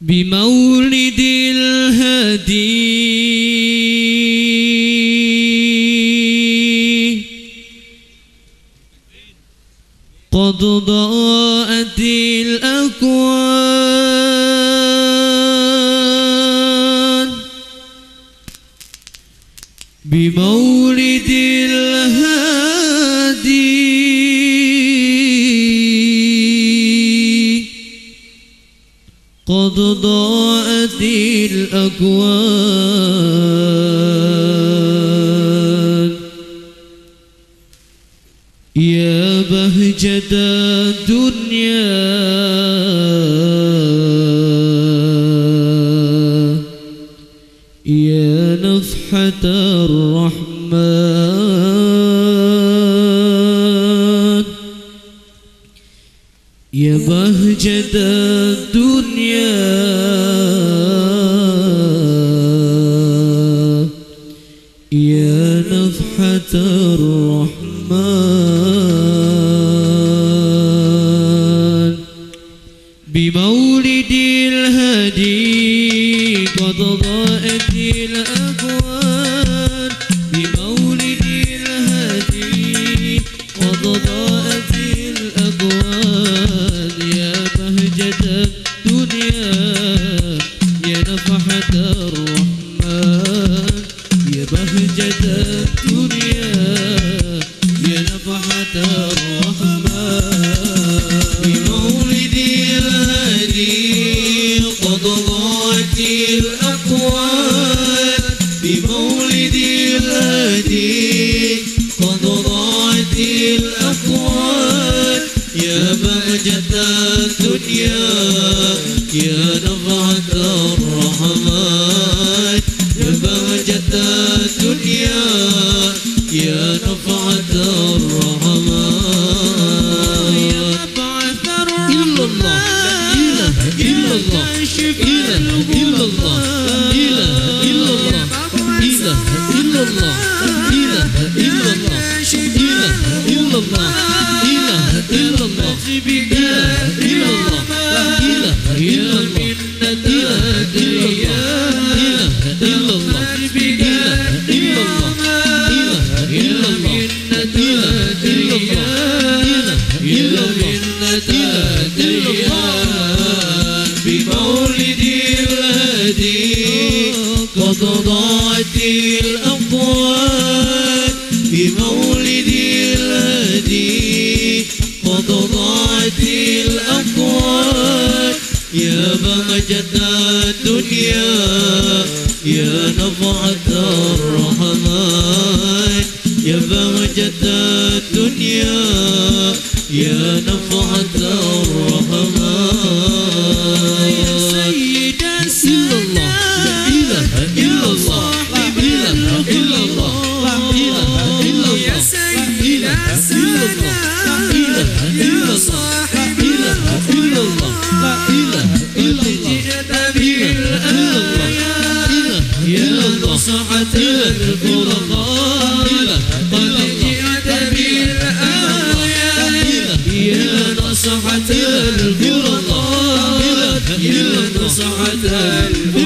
بمولد الهدي. قد ضاءت الأكوان بمولد الهادي قد ضاءت الأكوان. يا بهجة الدنيا. يا نفحة الرحمن. يا بهجة الدنيا يا نفحة الرحمن. بمولد الهدي قد ضاءت الرحمن يا بهجة الدنيا يا نفحة الرحمن بمولد الهادي قد ضاعت الأقوال بمولد الهادي قد ضاعت يا بهجة الدنيا يا الرحمن يا بهجة الدنيا يا نفعة الرحمن يا نفعة إلا الله إلا الله إلا الله قد ضاعت الأقوال بمولد الهدي. قد ضاعت الأقوال يا بهجة الدنيا يا نفعة الرحمن. يا بهجة الدنيا يا نفعة الرحمن. جئت به يا نصعة القرآن قد جئت به الآيات يا نصعة القرآن يا نصعة القرآن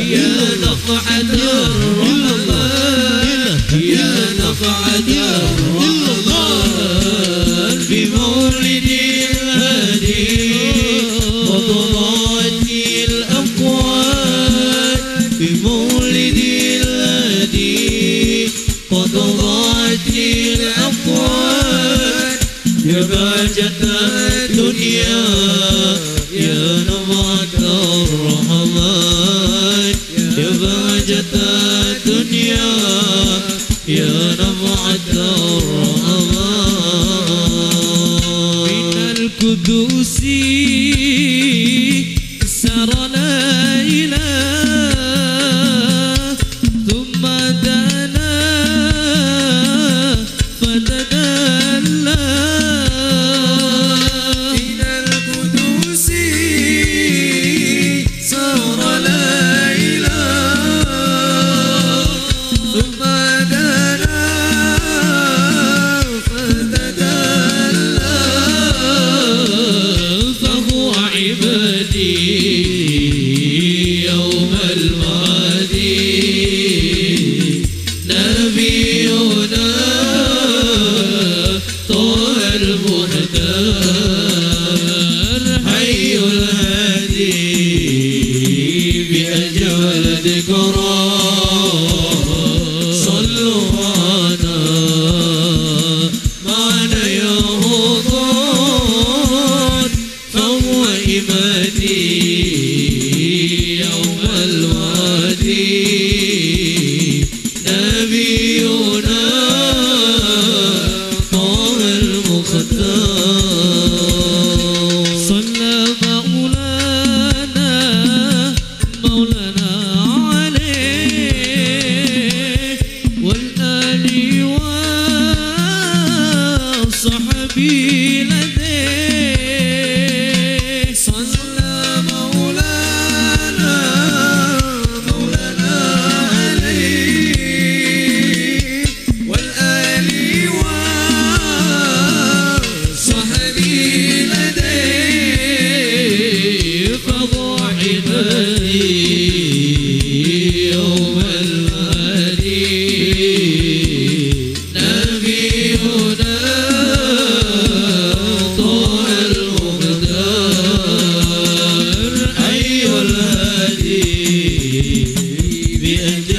يا نفعة الرحمة يا نفعة الرحمن بمولد الهادي وضمعتي الأقوال بمولد الرحمن يا بهجة الدنيا حي الهادي بأجمل ذكرى. Yeah.